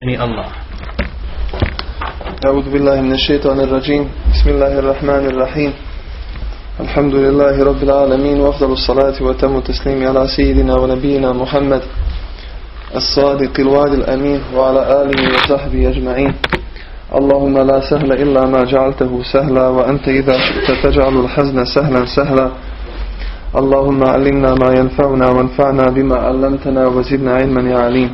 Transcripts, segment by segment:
Allah. أعوذ بالله من الشيطان الرجيم. بسم الله الرحمن الرحيم. الحمد لله رب العالمين وأفضل الصلاة وتم التسليم على سيدنا ونبينا محمد الصادق الوعد الأمين وعلى آله وصحبه أجمعين. اللهم لا سهل إلا ما جعلته سهلا وأنت إذا شئت تجعل الحزن سهلا سهلا. اللهم علمنا ما ينفعنا وانفعنا بما علمتنا وزدنا علما يا عليم.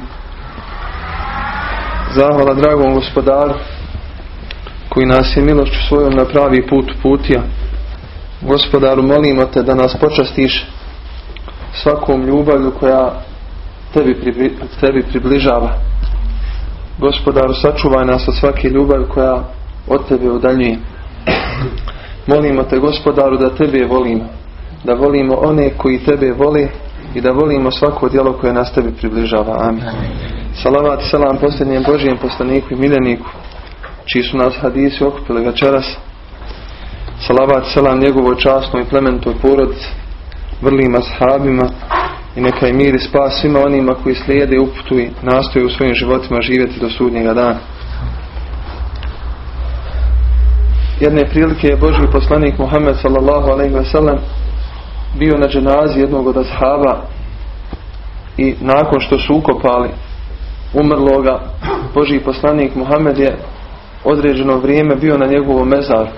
Zahvala dragom gospodaru koji nas je milošću svojom na pravi put putio. Gospodaru molimo te da nas počastiš svakom ljubavlju koja tebi, tebi približava. Gospodaru sačuvaj nas od svake ljubavi koja od tebe udaljuje. Molimo te gospodaru da tebe volimo. Da volimo one koji tebe vole i da volimo svako djelo koje nas tebi približava. Amin. Salavat i salam posljednjem Božijem poslaniku i miljeniku, čiji su nas hadisi okupili večeras. Salavat i salam njegovoj časnoj i plementoj porodici, vrlima sahabima i neka je mir i spas svima onima koji slijede uputu i nastoje u svojim životima živjeti do sudnjega dana. Jedne prilike je Božji poslanik Muhammed sallallahu alaihi ve bio na dženazi jednog od ashaba i nakon što su ukopali umrloga Božji poslanik Muhammed je određeno vrijeme bio na njegovom mezaru.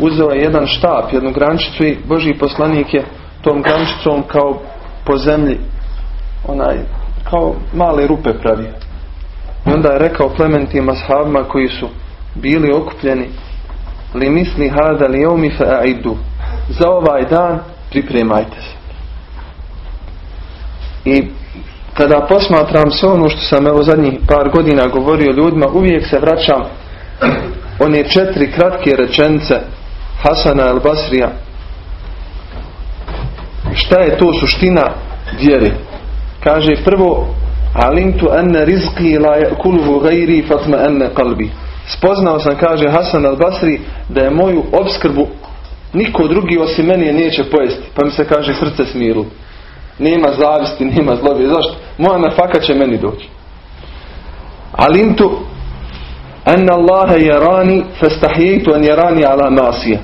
Uzeo je jedan štap, jednu grančicu i Božji poslanik je tom grančicom kao po zemlji onaj, kao male rupe pravio. I onda je rekao plementima sahabima koji su bili okupljeni li misli hada li jeumi fa'aidu za ovaj dan pripremajte se. I kada posmatram sve ono što sam evo zadnjih par godina govorio ljudima, uvijek se vraćam one četiri kratke rečence Hasana el Basrija. Šta je to suština vjere? Kaže prvo Alimtu enne rizqi la kuluhu gajri fatma enne kalbi. Spoznao sam, kaže Hasan al Basri, da je moju obskrbu niko drugi osim meni neće pojesti. Pa mi se kaže srce smirilo. Nema zavisti, nema zlobe. Zašto? Moja nafaka će meni doći. Alimtu an Allahe jarani fastahijitu an jarani ala nasije.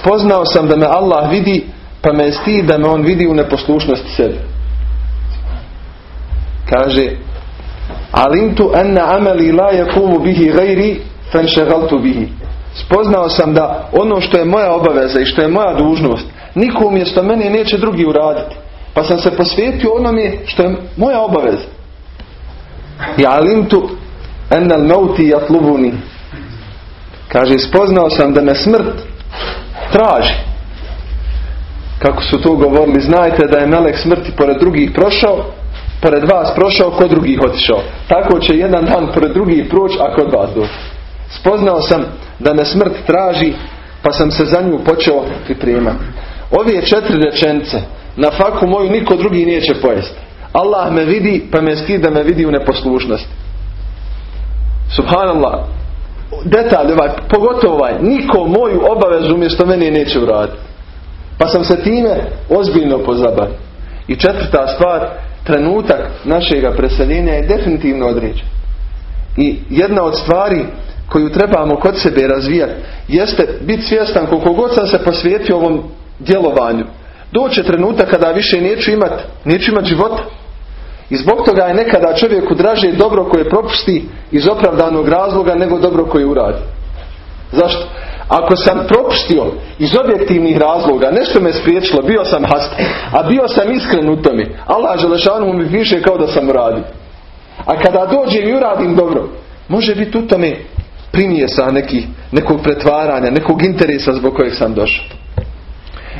Spoznao sam da me Allah vidi pa me sti da me on vidi u neposlušnosti sebe. Kaže Alimtu anna amali la yakumu bihi gajri fanšegaltu bihi. Spoznao sam da ono što je moja obaveza i što je moja dužnost niko umjesto mene neće drugi uraditi. Pa sam se posvetio onome što je moja obaveza. Ja alimtu enal mauti jatlubuni. Kaže, spoznao sam da me smrt traži. Kako su to govorili, znajte da je melek smrti pored drugih prošao, pored vas prošao, kod drugih otišao. Tako će jedan dan pored drugih proći, a kod vas doći. Spoznao sam da me smrt traži, pa sam se za nju počeo pripremati. Ove četiri rečence na faku moju niko drugi neće pojesti. Allah me vidi pa me skida me vidi u neposlušnosti. Subhanallah. Detalj ovaj, pogotovo ovaj, niko moju obavezu umjesto mene neće uraditi. Pa sam se time ozbiljno pozabavio. I četvrta stvar, trenutak našega preseljenja je definitivno određen. I jedna od stvari koju trebamo kod sebe razvijati jeste biti svjestan koliko god sam se posvijetio ovom djelovanju doće trenutak kada više neću imati neću imati života. I zbog toga je nekada čovjeku draže dobro koje propusti iz opravdanog razloga nego dobro koje uradi. Zašto? Ako sam propustio iz objektivnih razloga, nešto me spriječilo, bio sam hast, a bio sam iskren u tome, Allah Želešanu mi piše kao da sam uradio. A kada dođem i uradim dobro, može biti u tome primjesa nekih, nekog pretvaranja, nekog interesa zbog kojeg sam došao.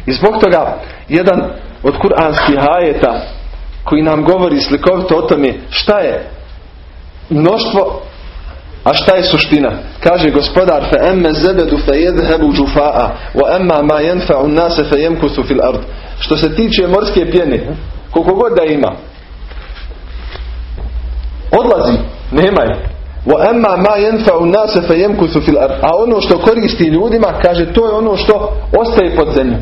I zbog toga jedan od kuranskih ajeta koji nam govori slikovito o tome šta je mnoštvo a šta je suština? Kaže gospodar fa emme zebedu fa jedhebu džufa'a wa emma ma jenfa'u nase fa jemkusu fil ard. Što se tiče morske pjene, koliko god da ima, odlazi, nema je. Wa emma ma yanfa'u nase fa yamkuthu fil ard. A ono što koristi ljudima, kaže, to je ono što ostaje pod zemljom.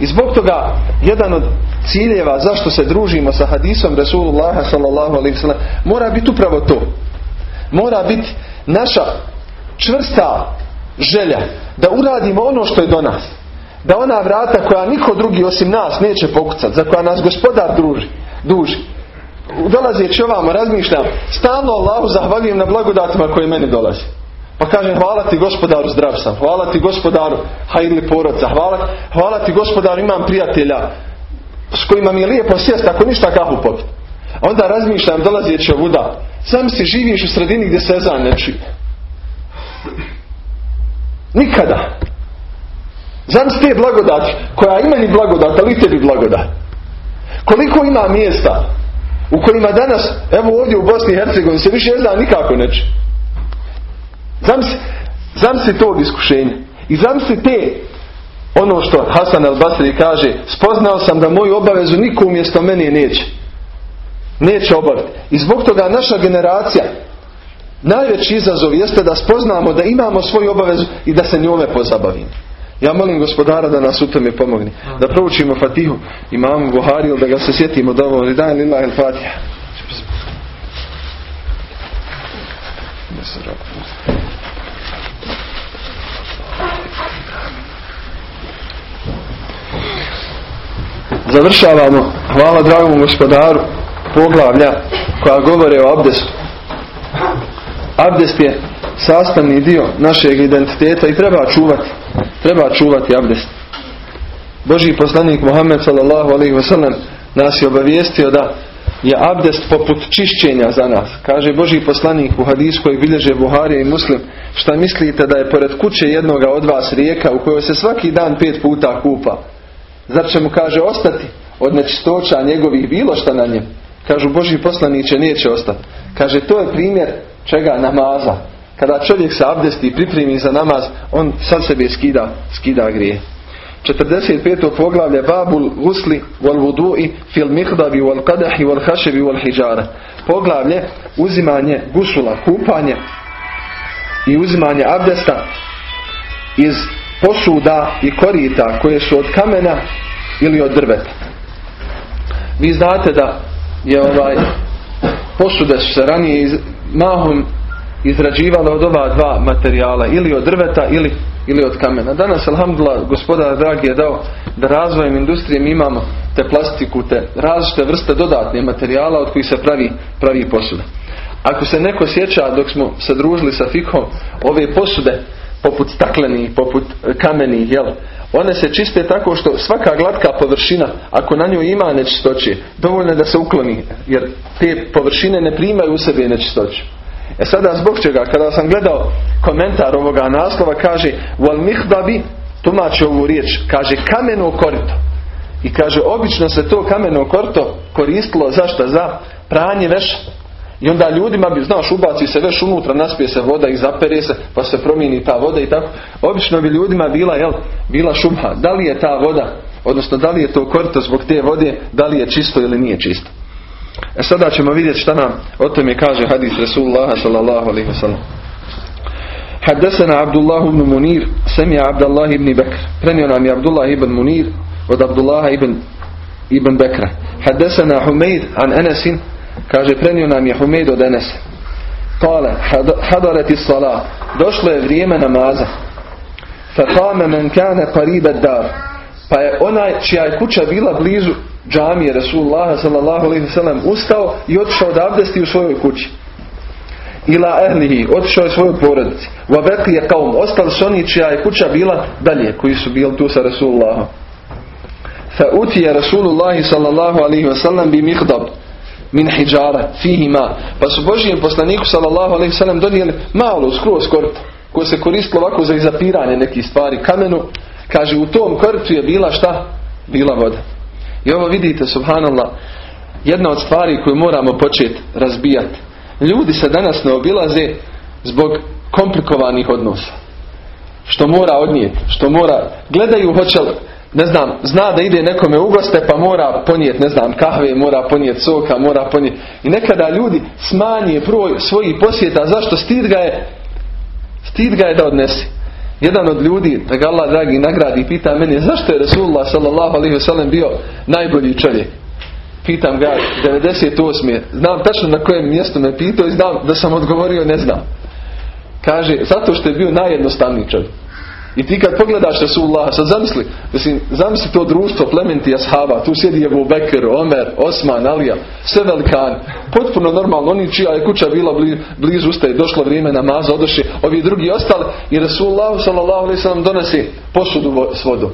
I zbog toga jedan od ciljeva zašto se družimo sa hadisom Rasulullah sallallahu sellem mora biti upravo to. Mora biti naša čvrsta želja da uradimo ono što je do nas. Da ona vrata koja niko drugi osim nas neće pokucati, za koja nas gospodar druži, duži. Dolazeći ovamo razmišljam, stalno Allahu zahvaljujem na blagodatima koje meni dolazi. Pa kažem hvala ti gospodaru zdrav sam, hvala ti gospodaru hajli porodca, hvala, hvala ti gospodaru imam prijatelja s kojima mi je lijepo sjest ako ništa kahu popit. Onda razmišljam dolazeći ovuda, sam si živiš u sredini gdje se ezan ne. Nikada. Znam te blagodati koja ima ni blagodat, ali i tebi blagodat. Koliko ima mjesta u kojima danas, evo ovdje u Bosni i Hercegovini se više ezan nikako neće. Znam si tog iskušenja. I znam si te ono što Hasan al-Basri kaže spoznao sam da moju obavezu niko umjesto meni neće. Neće obaviti. I zbog toga naša generacija najveći izazov jeste da spoznamo da imamo svoju obavezu i da se njome pozabavimo. Ja molim gospodara da nas u tome pomogne. Da proučimo Fatihu imamo Buhari da ga se sjetimo da ovo daj lillahi al-Fatiha. Završavamo, hvala dragom gospodaru, poglavlja koja govore o abdestu. Abdest je sastavni dio našeg identiteta i treba čuvati. Treba čuvati abdest. Boži poslanik Muhammed sallallahu alaihi wasallam nas je obavijestio da je abdest poput čišćenja za nas. Kaže Boži poslanik u hadijskoj bilježe Buharije i Muslim šta mislite da je pored kuće jednoga od vas rijeka u kojoj se svaki dan pet puta kupa. Zar će mu kaže ostati od nečistoća njegovih bilo šta na njem? Kažu Boži poslaniće neće ostati. Kaže to je primjer čega namaza. Kada čovjek se abdesti i pripremi za namaz, on sam sebe skida, skida grije. 45. poglavlje Babul gusli wal fil mihdabi wal qadahi wal hašebi wal hijara. Poglavlje uzimanje gusula, kupanje i uzimanje abdesta iz posuda i korita koje su od kamena ili od drveta. Vi znate da je ovaj posude su se ranije mahom izrađivale od ova dva materijala ili od drveta ili, ili od kamena. Danas, alhamdulillah, gospodar dragi je dao da razvojem industrije mi imamo te plastiku, te različite vrste dodatne materijala od kojih se pravi, pravi posuda. Ako se neko sjeća dok smo se družili sa fikom ove posude poput staklenih, poput kamenih, jel? One se čiste tako što svaka glatka površina, ako na njoj ima nečistoće, dovoljno je da se ukloni, jer te površine ne primaju u sebe nečistoće. E sada zbog čega, kada sam gledao komentar ovoga naslova, kaže Wal mihdabi, tumači ovu riječ, kaže kameno korito. I kaže, obično se to kameno korito koristilo zašto? Za pranje veša. I onda ljudima bi, znaš, ubaci se veš unutra, naspije se voda i zapere se, pa se promijeni ta voda i tako. Obično bi ljudima bila, jel, bila šubha. Da li je ta voda, odnosno da li je to korito zbog te vode, da li je čisto ili nije čisto. E sada ćemo vidjeti šta nam o tome kaže hadis Rasulullah sallallahu alaihi wa sallam. حدثنا عبد الله بن منير سمع عبد الله بن بكر prenio nam je Abdullah ibn Munir od Abdullah ibn ibn Bekra حدثنا حميد عن أنس Kaže, prenio nam je Humeid od Kale, hadareti sala, Došlo je vrijeme namaza. Fakame men kane qariba dar. Pa je onaj čija je kuća bila blizu džamije Rasulullah sallallahu alaihi sallam ustao i otišao da abdesti u svojoj kući. Ila ehlihi, otišao je svojoj porodici. Vabekli je kaum, ostali su oni čija je kuća bila dalje, koji su bili tu sa Rasulullahom. Fa utije Rasulullah sallallahu alaihi sallam bi mihdab min hijjara fihima pa su Božijem poslaniku sallallahu alaihi wasallam donijeli malo skroz kortu koje se koristilo ovako za izapiranje nekih stvari kamenu kaže u tom kortu je bila šta? bila voda i ovo vidite, subhanallah, jedna od stvari koju moramo početi razbijati. Ljudi se danas ne obilaze zbog komplikovanih odnosa. Što mora odnijeti, što mora, gledaju hoće ne znam, zna da ide nekome u goste pa mora ponijeti, ne znam, kahve, mora ponijeti soka, mora ponijeti. I nekada ljudi smanje broj svojih posjeta, zašto stid ga je, stid ga je da odnesi. Jedan od ljudi, da ga Allah dragi nagradi, pita meni zašto je alaihi wasallam bio najbolji čovjek. pitam ga 98. Znam tačno na kojem mjestu me pitao i znam da sam odgovorio ne znam. Kaže, zato što je bio najjednostavniji čovjek. I ti kad pogledaš Rasulullah, sad zamisli, mislim, zamisli to društvo plementi ashaba, tu sjedi Ebu Bekir, Omer, Osman, Alija, sve velikan, potpuno normalno, oni čija je kuća bila blizu ustaje, došlo vrijeme namaza, odoši, ovi drugi ostali i Rasulullah sallallahu donosi posudu s vodom.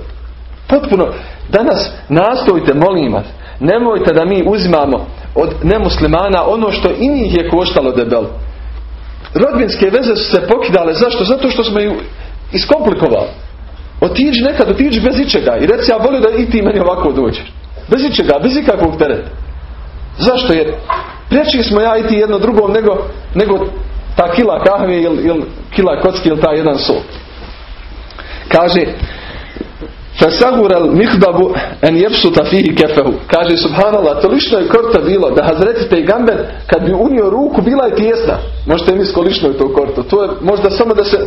Potpuno, danas nastojte, molim vas, nemojte da mi uzimamo od nemuslimana ono što i njih je koštalo debelo. Rodbinske veze su se pokidale. Zašto? Zato što smo ju iskomplikovali. Otiđi nekad, otiđi bez ičega i reci ja volio da i ti meni ovako dođeš. Bez ičega, bez ikakvog tereta. Zašto? Jer priječi smo ja i ti jedno drugom nego, nego ta kila kahve ili, ili kila kocki ili ta jedan sol. Kaže Fasagurel mihdabu en jepsuta fihi kefehu. Kaže subhanallah, lično je korta bilo da Hazreti Pejgamber kad bi unio ruku bila je tijesna. Možete mi skolično je to korto. To je možda samo da se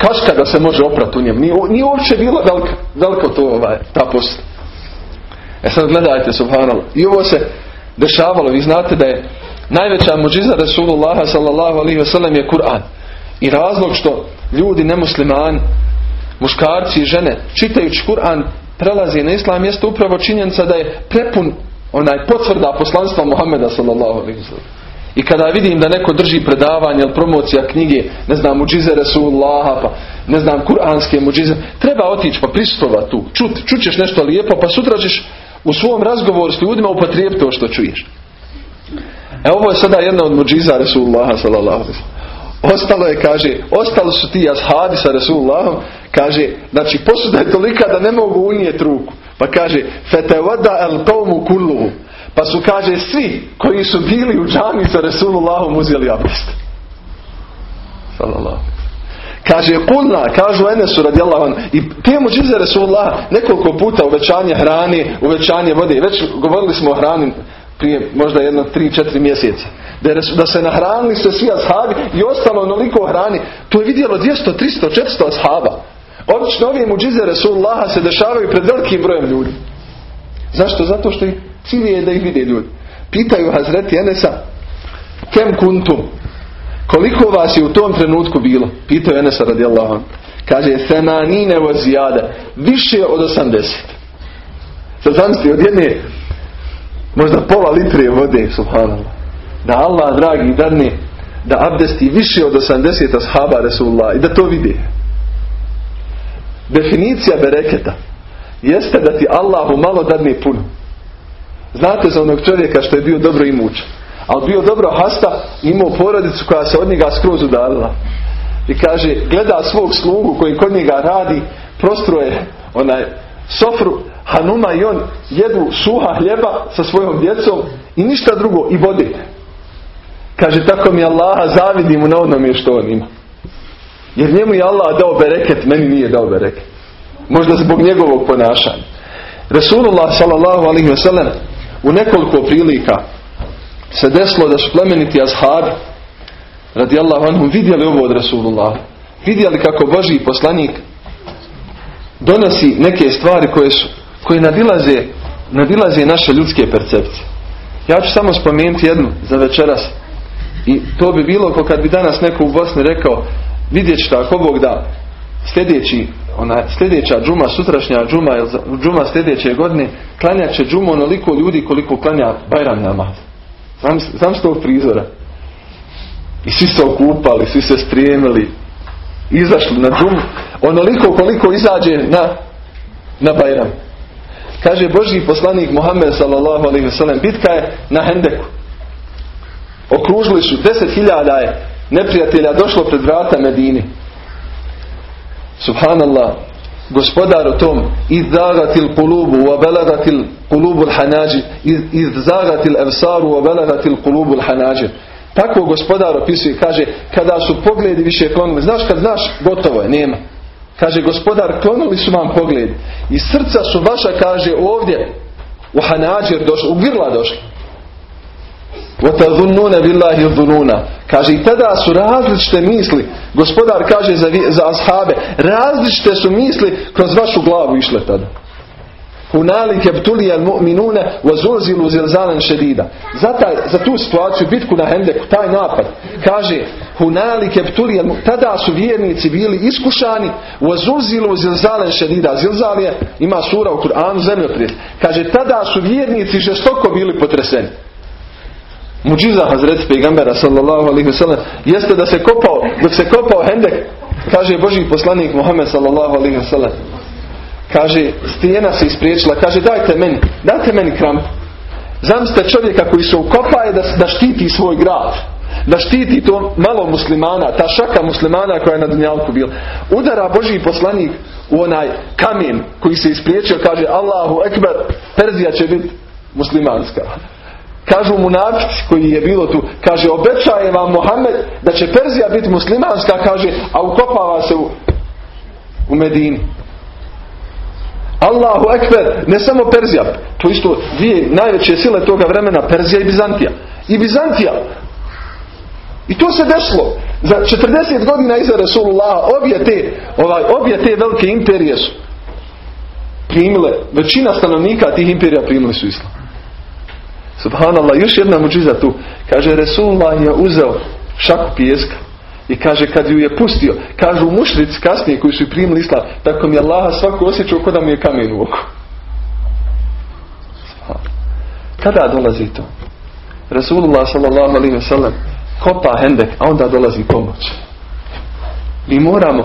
kaška da se može oprati u njem. Nije, nije uopće bilo veliko, to ovaj, ta posla. E sad gledajte subhanallah. I ovo se dešavalo. Vi znate da je najveća muđiza Rasulullaha sallallahu alaihi wasallam je Kur'an. I razlog što ljudi nemuslimani muškarci i žene čitajući Kur'an prelazi na islam jeste upravo činjenica da je prepun onaj potvrda poslanstva Muhammeda sallallahu alaihi I kada vidim da neko drži predavanje ili promocija knjige, ne znam, muđize Resulullaha, pa ne znam, kuranske muđize, treba otići pa pristova tu, čut, čućeš nešto lijepo, pa sutra ćeš u svom razgovoru s ljudima upotrijebiti to što čuješ. E ovo je sada jedna od muđiza Resulullaha sallallahu Ostalo je, kaže, ostalo su ti ashabi sa Resulullahom, kaže, znači posuda je tolika da ne mogu unijeti ruku. Pa kaže, fetevada el qawmu kulluhu. Pa su, kaže, svi koji su bili u džami sa Resulullahom uzeli abdest. Sallallahu. Kaže, kulna, kažu Enesu radijallahu an, i te muđize Resulullah nekoliko puta uvećanje hrane, uvećanje vode. Već govorili smo o hrani prije možda jedno 3-4 mjeseca. Da, da se nahranili se svi ashabi i ostalo onoliko hrani. To je vidjelo 200, 300, 400 ashaba. Obično ove muđize Resulullaha se dešavaju pred velikim brojem ljudi. Zašto? Zato što cilj je da ih vide ljudi. Pitaju Hazreti Enesa kem kuntum koliko vas je u tom trenutku bilo? Pitaju Enesa radijallahu Kaže semanine vozijada više od 80. Sad zamisli od jedne možda pola litre vode subhanallah. Da Allah dragi dadne da abdesti više od 80 ashaba Resulullah i da to vidi. Definicija bereketa jeste da ti Allahu malo dadne puno. Znate za onog čovjeka što je bio dobro imućan. Ali bio dobro hasta imao porodicu koja se od njega skroz udalila. I kaže, gleda svog slugu koji kod njega radi, prostroje onaj sofru, Hanuma i on jedu suha hljeba sa svojom djecom i ništa drugo i vode. Kaže, tako mi Allaha zavidim mu na onome što on ima. Jer njemu je Allah dao bereket, meni nije dao bereket. Možda zbog njegovog ponašanja. Rasulullah sallallahu alaihi wasallam u nekoliko prilika se desilo da su plemeniti ashabi radijallahu anhum vidjeli ovo od Rasulullah. Vidjeli kako Boži poslanik donosi neke stvari koje su koje nadilaze, nadilaze naše ljudske percepcije. Ja ću samo spomenuti jednu za večeras. I to bi bilo kao kad bi danas neko u Bosni rekao vidjet ćete ako Bog da sljedeći ona sljedeća džuma, sutrašnja džuma džuma sljedeće godine klanjat će džumu onoliko ljudi koliko klanja Bajram namaz. Znam, znam s tog prizora. I svi se okupali, svi se sprijemili, izašli na džumu, onoliko koliko izađe na, na Bajram. Kaže Božji poslanik Muhammed sallallahu alaihi bitka je na Hendeku. Okružili su, deset hiljada je neprijatelja došlo pred vrata Medini. Subhanallah, gospodar o tom izzagatil kulubu wa belagatil kulubu hanađi izzagatil evsaru wa belagatil kulubu hanađi. Tako gospodar opisuje kaže kada su pogledi više klonili. Znaš kad znaš gotovo je nema. Kaže gospodar klonili su vam pogled. I srca su vaša kaže ovdje u hanađir došli u grla došli وَتَذُنُّونَ بِاللَّهِ الظُّنُونَ Kaže i tada su različite misli. Gospodar kaže za, za ashabe, različite su misli kroz vašu glavu išle tada. Hunalike btulija mu'minune wa zilzalen šedida. Za, za tu situaciju, bitku na Hendeku, taj napad, kaže Hunalike btulija tada su vjernici bili iskušani wa zulzilu zilzalen šedida. Zilzal ima sura u Kur'anu zemljotres. Kaže, tada su vjernici žestoko bili potreseni. Muđiza Hazreti Pegambera sallallahu alaihi wasallam jeste da se kopao, dok se kopao Hendek, kaže Boži poslanik Muhammed sallallahu alaihi wasallam kaže stijena se ispriječila, kaže dajte meni, dajte meni krampu. Zamislite čovjeka koji se ukopaje da, da štiti svoj grad. Da štiti to malo muslimana, ta šaka muslimana koja je na dunjalku bila. Udara Boži poslanik u onaj kamen koji se ispriječio, kaže Allahu ekber, Perzija će biti muslimanska. Kažu mu koji je bilo tu, kaže obećaje vam Mohamed da će Perzija biti muslimanska, kaže, a ukopava se u, u Medini. Allahu ekber, ne samo Perzija, to isto dvije najveće sile toga vremena, Perzija i Bizantija. I Bizantija. I to se desilo. Za 40 godina iza Rasulullah obje te, ovaj, obje te velike imperije su primile, većina stanovnika tih imperija primili su islam. Subhanallah, još jedna muđiza tu. Kaže, Resulullah je uzeo šaku pijeska i kaže, kad ju je pustio, kažu mušrici kasnije koji su primili islam, tako mi je Allah svako osjećao kod da mu je kamen u oko. Kada dolazi to? Resulullah sallallahu alaihi wa sallam kopa hendek, a onda dolazi pomoć. Mi moramo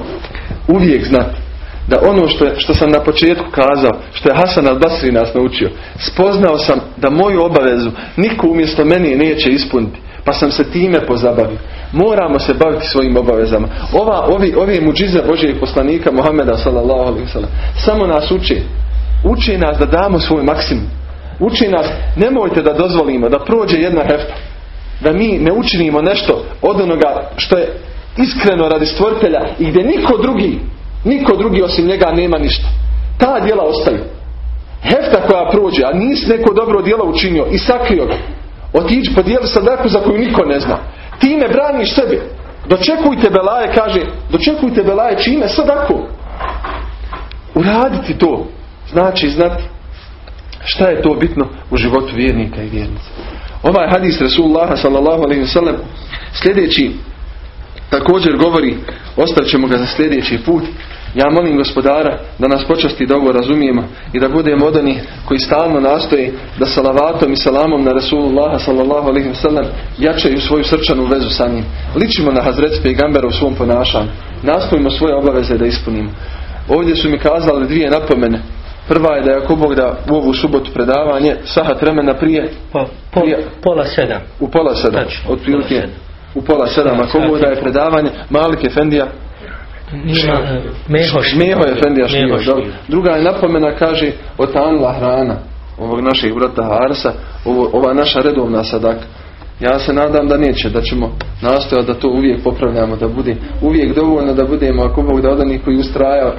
uvijek znati da ono što, je, što sam na početku kazao, što je Hasan al-Basri nas naučio, spoznao sam da moju obavezu niko umjesto meni neće ispuniti, pa sam se time pozabavio. Moramo se baviti svojim obavezama. Ova, ovi, ovi muđize Božijeg poslanika Muhammeda sallallahu samo nas uče. Uči nas da damo svoj maksimum. Uči nas, nemojte da dozvolimo da prođe jedna hefta. Da mi ne učinimo nešto od onoga što je iskreno radi stvoritelja i gdje niko drugi Niko drugi osim njega nema ništa. Ta djela ostaju. Hefta koja prođe, a nis neko dobro djelo učinio i sakrio ga. Otiđi podijeli sadaku za koju niko ne zna. Time braniš sebi. Dočekujte belaje, kaže, dočekujte belaje čime sadaku. Uraditi to. Znači znati šta je to bitno u životu vjernika i vjernica. Ovaj hadis Rasulullah sallallahu alaihi wa sljedeći također govori, ostaćemo ga za sljedeći put, ja molim gospodara da nas počasti da ovo razumijemo i da budemo od onih koji stalno nastoji da salavatom i salamom na Rasulullah sallallahu alaihi wasallam jačaju svoju srčanu vezu sa njim. Ličimo na Hazreti Pegambera u svom ponašanju. Nastojimo svoje obaveze da ispunimo. Ovdje su mi kazali dvije napomene. Prva je da je ako Bog da u ovu subotu predavanje sahat vremena prije, po, pola sedam. U pola sedam. Znači, otprilike u pola sedam. Ako Bog da je predavanje Malik Efendija Meho je Druga je napomena, kaže, otanla hrana ovog naših brata Harsa, ovo, ova naša redovna sadak. Ja se nadam da neće, da ćemo nastojati da to uvijek popravljamo, da bude uvijek dovoljno da budemo, ako Bog da od koji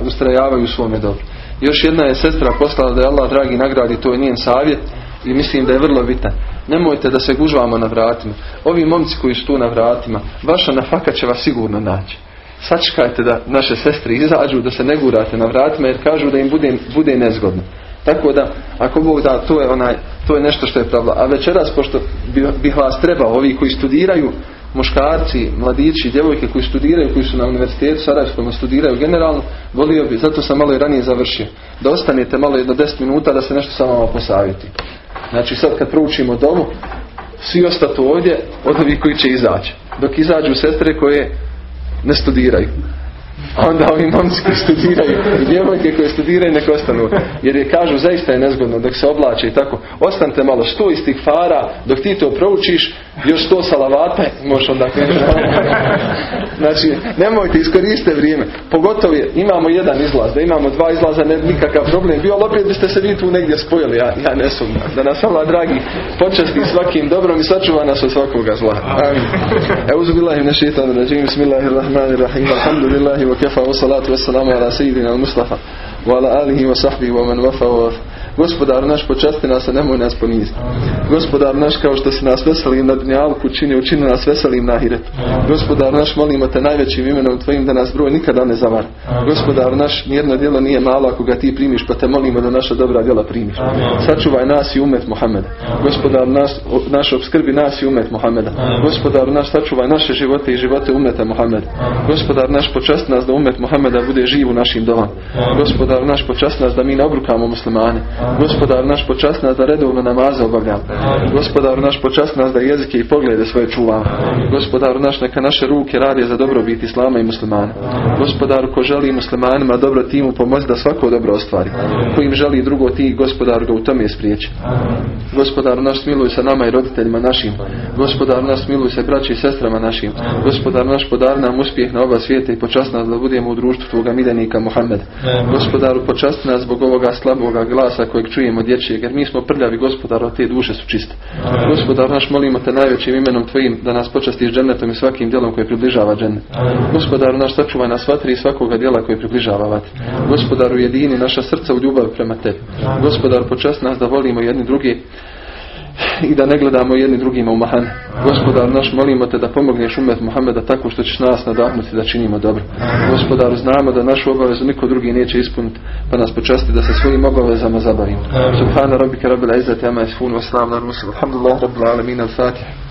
ustrajavaju u svome dobru. Još jedna je sestra poslala da je Allah dragi nagradi, to je njen savjet i mislim da je vrlo bitan. Nemojte da se gužvamo na vratima. Ovi momci koji su tu na vratima, vaša nafaka će vas sigurno naći sačekajte da naše sestre izađu, da se ne gurate na vratima jer kažu da im bude, bude nezgodno. Tako da, ako Bog da, to je, onaj, to je nešto što je pravila. A večeras, pošto bih vas trebao, ovi koji studiraju, muškarci, mladići, djevojke koji studiraju, koji su na univerzitetu Sarajevskom studiraju generalno, volio bi, zato sam malo i ranije završio, da ostanete malo jedno deset minuta da se nešto sa vama posavjeti. Znači sad kad proučimo domu, svi ostatu ovdje od ovih koji će izaći. Dok izađu sestre koje ne studiraju. A onda ovi momci koji studiraju i djevojke koje studiraju nek ostanu. Jer je kažu zaista je nezgodno dok se oblače i tako. Ostanite malo sto iz tih fara dok ti to proučiš još sto salavata možeš onda Znači nemojte iskoriste vrijeme. Pogotovo je, imamo jedan izlaz. Da imamo dva izlaza ne nikakav problem. Bio opet biste se vi tu negdje spojili. Ja, ja ne sumnjam. Da nas Allah dragi počasti svakim dobrom i sačuva nas od svakoga zla. Amin. Euzu billahi min shaitanir rajim. Bismillahirrahmanirrahim. Alhamdulillahi wa kafa wa salatu wa salamu ala sayyidina Mustafa wa ala alihi Gospodar naš počasti nas, a nemoj nas poniziti. Gospodar naš kao što se nas veselim na dunjalku čini, učini nas veselim na ahiretu. Gospodar naš molimo te najvećim imenom tvojim da nas broj nikada ne zavar. Gospodar naš nijedno djelo nije malo ako ga ti primiš pa te molimo da naša dobra djela primiš. Sačuvaj nas i umet Muhammeda. Gospodar nas, naš obskrbi nas i umet Muhammeda. Gospodar naš sačuvaj naše živote i živote umeta Muhammeda. Gospodar naš počast nas da umet Muhammeda bude živ u našim domama. Gospodar naš počast nas da mi ne obrukamo muslimane. Gospodar naš počast nas da redovno namaze obavljamo. Gospodar naš počast nas da jezike i poglede svoje čuvamo. Gospodar naš neka naše ruke radi za dobrobit islama i muslimana. Gospodaru ko želi muslimanima dobro timu da svako dobro ostvari. Ko im želi drugo ti gospodar ga u tome spriječi. Gospodar naš smiluj se nama i roditeljima našim. Gospodar naš smiluj se braći i sestrama našim. Gospodar naš podar nam uspjeh na oba svijeta i počast nas da budemo u društvu Tvoga miljenika Muhammed. Gospodaru počast nas zbog ovoga slaboga glasa kojeg čujemo dječjeg jer mi smo prljavi gospodar od te duše su čiste. Gospodar naš molimo te najvećim imenom Tvojim da nas počastiš džennetom i svakim djelom koji približava džennet. Gospodaru naš sačuvaj nas vatri i svakoga djela koji približava vatri. Gospodaru jedini naša srca u ljubav prema tebi. Gospodar počast nas da volimo jedni drugi i da ne gledamo jedni drugima u mahan. Gospodar naš, molimo te da pomogneš umet Muhameda tako što ćeš nas nadahnuti da činimo dobro. Gospodar, znamo da našu obavezu niko drugi neće ispuniti, pa nas počasti da se svojim obavezama zabavimo. Subhana rabbika rabbil izzati amma yasifun wa salamun ala mursalin. Alhamdulillah rabbil alamin. Al-Fatiha.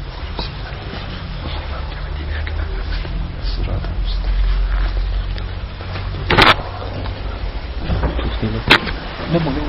Ne mogu